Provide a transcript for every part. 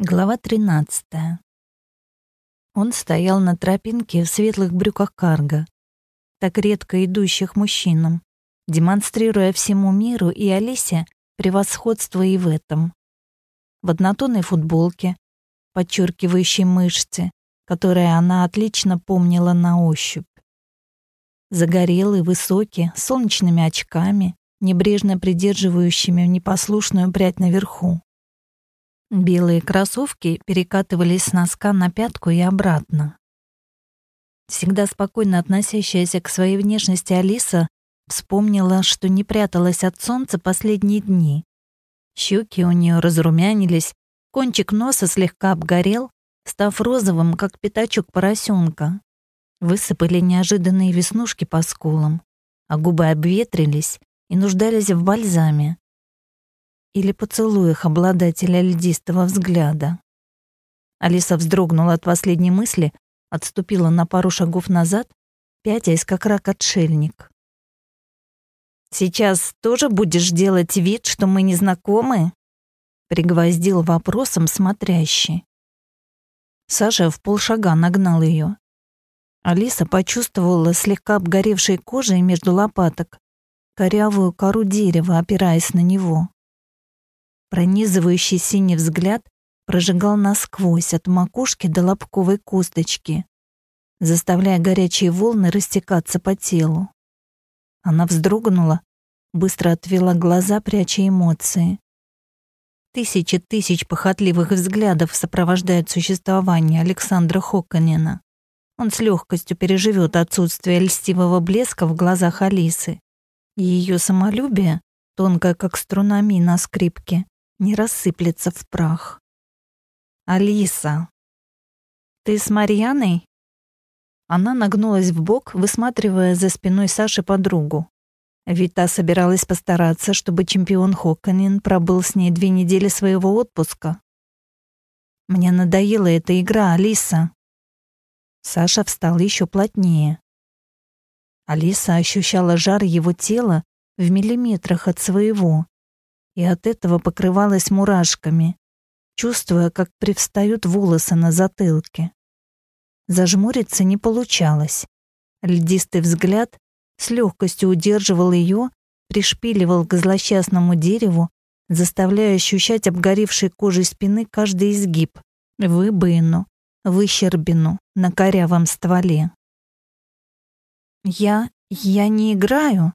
Глава 13. Он стоял на тропинке в светлых брюках карго, так редко идущих мужчинам, демонстрируя всему миру и Алисе превосходство и в этом. В однотонной футболке, подчеркивающей мышцы, которые она отлично помнила на ощупь. Загорелый, высокий, с солнечными очками, небрежно придерживающими непослушную прядь наверху. Белые кроссовки перекатывались с носка на пятку и обратно. Всегда спокойно относящаяся к своей внешности Алиса вспомнила, что не пряталась от солнца последние дни. Щеки у нее разрумянились, кончик носа слегка обгорел, став розовым, как пятачок поросенка. Высыпали неожиданные веснушки по скулам, а губы обветрились и нуждались в бальзаме или поцелуях обладателя льдистого взгляда. Алиса вздрогнула от последней мысли, отступила на пару шагов назад, пятясь как рак-отшельник. «Сейчас тоже будешь делать вид, что мы не знакомы?» пригвоздил вопросом смотрящий. Саша в полшага нагнал ее. Алиса почувствовала слегка обгоревшей кожей между лопаток корявую кору дерева, опираясь на него. Пронизывающий синий взгляд прожигал насквозь от макушки до лобковой косточки, заставляя горячие волны растекаться по телу. Она вздрогнула, быстро отвела глаза, пряча эмоции. Тысячи тысяч похотливых взглядов сопровождают существование Александра Хоконина. Он с легкостью переживет отсутствие льстивого блеска в глазах Алисы. Ее самолюбие, тонкое как струнами на скрипке, не рассыплется в прах. «Алиса, ты с Марьяной?» Она нагнулась в бок, высматривая за спиной Саши подругу. Ведь та собиралась постараться, чтобы чемпион Хокканин пробыл с ней две недели своего отпуска. «Мне надоела эта игра, Алиса». Саша встал еще плотнее. Алиса ощущала жар его тела в миллиметрах от своего и от этого покрывалась мурашками, чувствуя, как привстают волосы на затылке. Зажмуриться не получалось. Льдистый взгляд с легкостью удерживал ее, пришпиливал к злосчастному дереву, заставляя ощущать обгоревшей кожей спины каждый изгиб, выбоину, выщербину на корявом стволе. «Я... я не играю».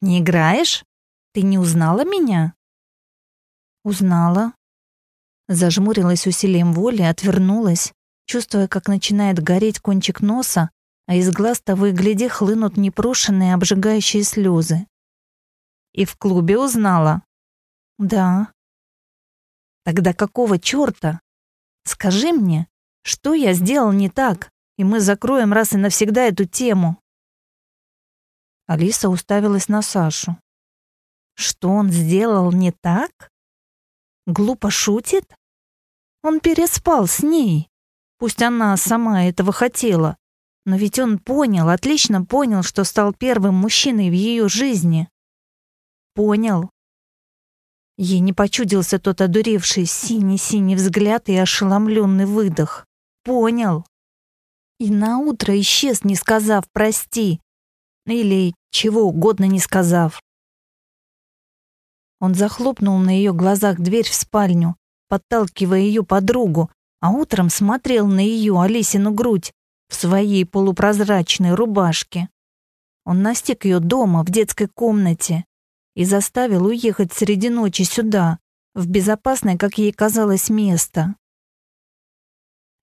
«Не играешь?» Ты не узнала меня? Узнала. Зажмурилась усилием воли, отвернулась, чувствуя, как начинает гореть кончик носа, а из глаз того и гляди хлынут непрошенные обжигающие слезы. И в клубе узнала? Да. Тогда какого чёрта? Скажи мне, что я сделал не так, и мы закроем раз и навсегда эту тему. Алиса уставилась на Сашу. Что он сделал не так? Глупо шутит? Он переспал с ней. Пусть она сама этого хотела, но ведь он понял, отлично понял, что стал первым мужчиной в ее жизни. Понял. Ей не почудился тот одуревший синий-синий взгляд и ошеломленный выдох. Понял. И наутро исчез, не сказав «прости». Или чего угодно не сказав. Он захлопнул на ее глазах дверь в спальню, подталкивая ее подругу, а утром смотрел на ее Алисину грудь в своей полупрозрачной рубашке. Он настиг ее дома, в детской комнате, и заставил уехать среди ночи сюда, в безопасное, как ей казалось, место.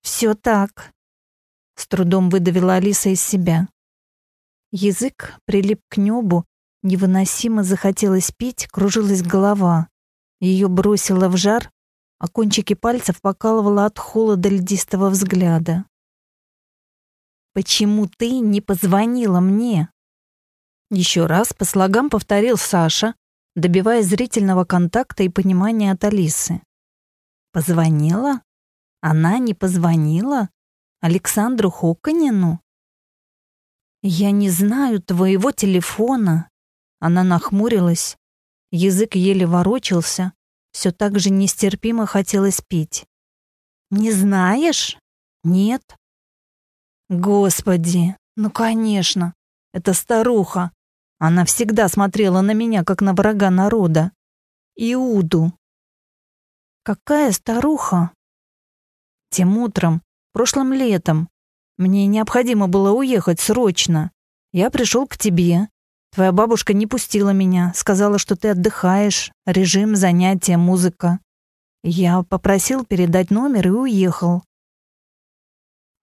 «Все так», — с трудом выдавила Алиса из себя. Язык прилип к небу, Невыносимо захотелось пить, кружилась голова. Ее бросило в жар, а кончики пальцев покалывало от холода льдистого взгляда. «Почему ты не позвонила мне?» Еще раз по слогам повторил Саша, добивая зрительного контакта и понимания от Алисы. «Позвонила? Она не позвонила? Александру Хоконину?» «Я не знаю твоего телефона», она нахмурилась, язык еле ворочался, Все так же нестерпимо хотелось пить. «Не знаешь? Нет?» «Господи, ну, конечно, это старуха. Она всегда смотрела на меня, как на врага народа. Иуду». «Какая старуха?» Тем утром, прошлым летом, мне необходимо было уехать срочно. Я пришел к тебе. Твоя бабушка не пустила меня, сказала, что ты отдыхаешь, режим, занятия, музыка. Я попросил передать номер и уехал.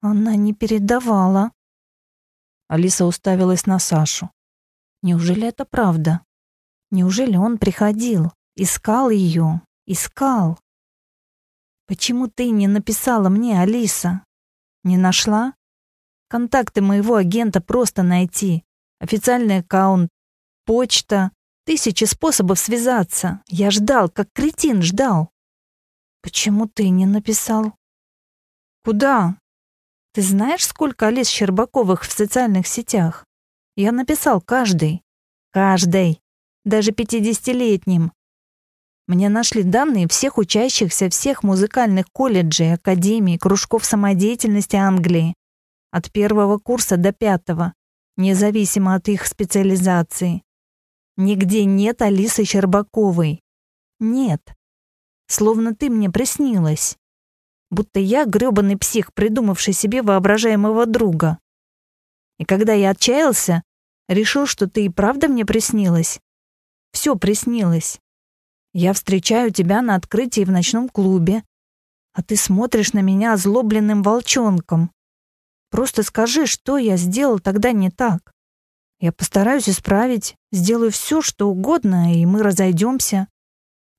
Она не передавала. Алиса уставилась на Сашу. Неужели это правда? Неужели он приходил, искал ее, искал? Почему ты не написала мне, Алиса? Не нашла? Контакты моего агента просто найти. Официальный аккаунт, почта, тысячи способов связаться. Я ждал, как кретин ждал. Почему ты не написал? Куда? Ты знаешь, сколько Алис Щербаковых в социальных сетях? Я написал каждый. Каждый. Даже пятидесятилетним. Мне нашли данные всех учащихся всех музыкальных колледжей, академий, кружков самодеятельности Англии. От первого курса до пятого, независимо от их специализации. Нигде нет Алисы Щербаковой. Нет. Словно ты мне приснилась. Будто я грёбаный псих, придумавший себе воображаемого друга. И когда я отчаялся, решил, что ты и правда мне приснилась. Все приснилось. Я встречаю тебя на открытии в ночном клубе, а ты смотришь на меня озлобленным волчонком. Просто скажи, что я сделал тогда не так. Я постараюсь исправить, сделаю все, что угодно, и мы разойдемся.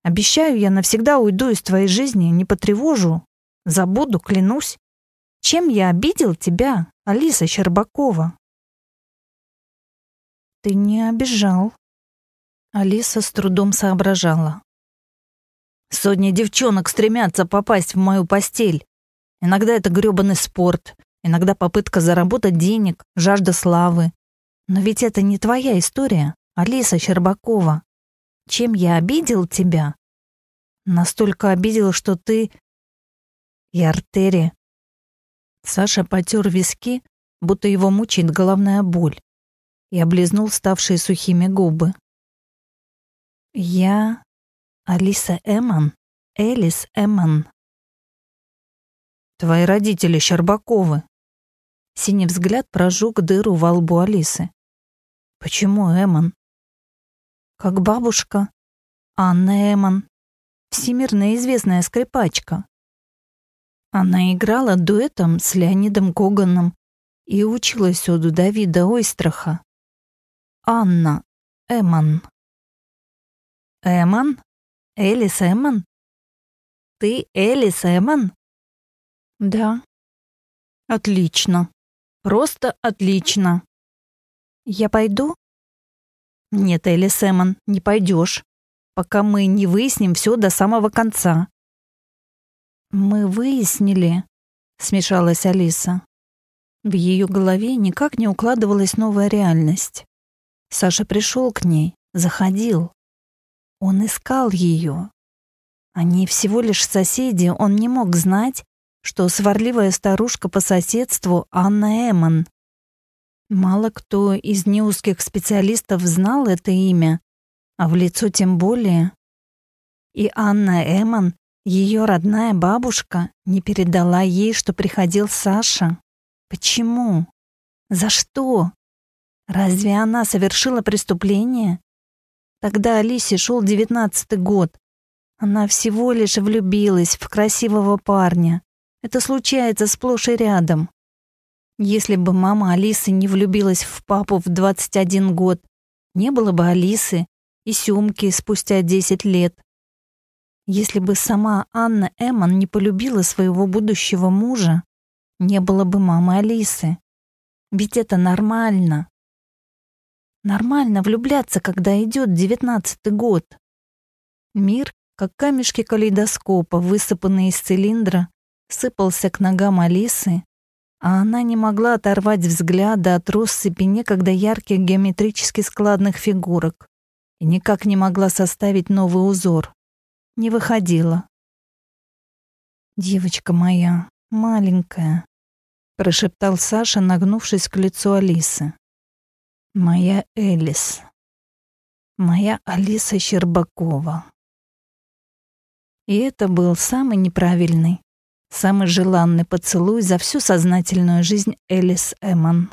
Обещаю, я навсегда уйду из твоей жизни, не потревожу, забуду, клянусь. Чем я обидел тебя, Алиса Щербакова? Ты не обижал, Алиса с трудом соображала. Сотни девчонок стремятся попасть в мою постель. Иногда это грёбаный спорт, иногда попытка заработать денег, жажда славы. Но ведь это не твоя история, Алиса Щербакова. Чем я обидел тебя? Настолько обидел, что ты... И артерия. Саша потер виски, будто его мучает головная боль, и облизнул ставшие сухими губы. Я Алиса Эммон, Элис Эммон. Твои родители Щербаковы. Синий взгляд прожег дыру во лбу Алисы. Почему Эммон? Как бабушка. Анна Эммон. Всемирно известная скрипачка. Она играла дуэтом с Леонидом Коганом и училась у Давида Ойстраха. Анна Эммон. Эмон? Элис Эмон? Ты Элис Эмон? Да. Отлично. Просто отлично. Я пойду? Нет, Элис Эмон, не пойдешь, пока мы не выясним все до самого конца. Мы выяснили, смешалась Алиса. В ее голове никак не укладывалась новая реальность. Саша пришел к ней, заходил, он искал ее. Они всего лишь соседи, он не мог знать, что сварливая старушка по соседству Анна Эмон. Мало кто из неузких специалистов знал это имя, а в лицо тем более. И Анна Эмон, ее родная бабушка, не передала ей, что приходил Саша. Почему? За что? Разве она совершила преступление? Тогда Алисе шел девятнадцатый год. Она всего лишь влюбилась в красивого парня. Это случается сплошь и рядом. Если бы мама Алисы не влюбилась в папу в 21 год, не было бы Алисы и Сёмки спустя 10 лет. Если бы сама Анна Эммон не полюбила своего будущего мужа, не было бы мамы Алисы. Ведь это нормально. Нормально влюбляться, когда идет девятнадцатый год. Мир, как камешки калейдоскопа, высыпанные из цилиндра, сыпался к ногам Алисы, а она не могла оторвать взгляда от россыпи некогда ярких геометрически складных фигурок и никак не могла составить новый узор. не выходила. «Девочка моя, маленькая», — прошептал Саша, нагнувшись к лицу Алисы. «Моя Элис. Моя Алиса Щербакова». И это был самый неправильный, самый желанный поцелуй за всю сознательную жизнь Элис Эммон.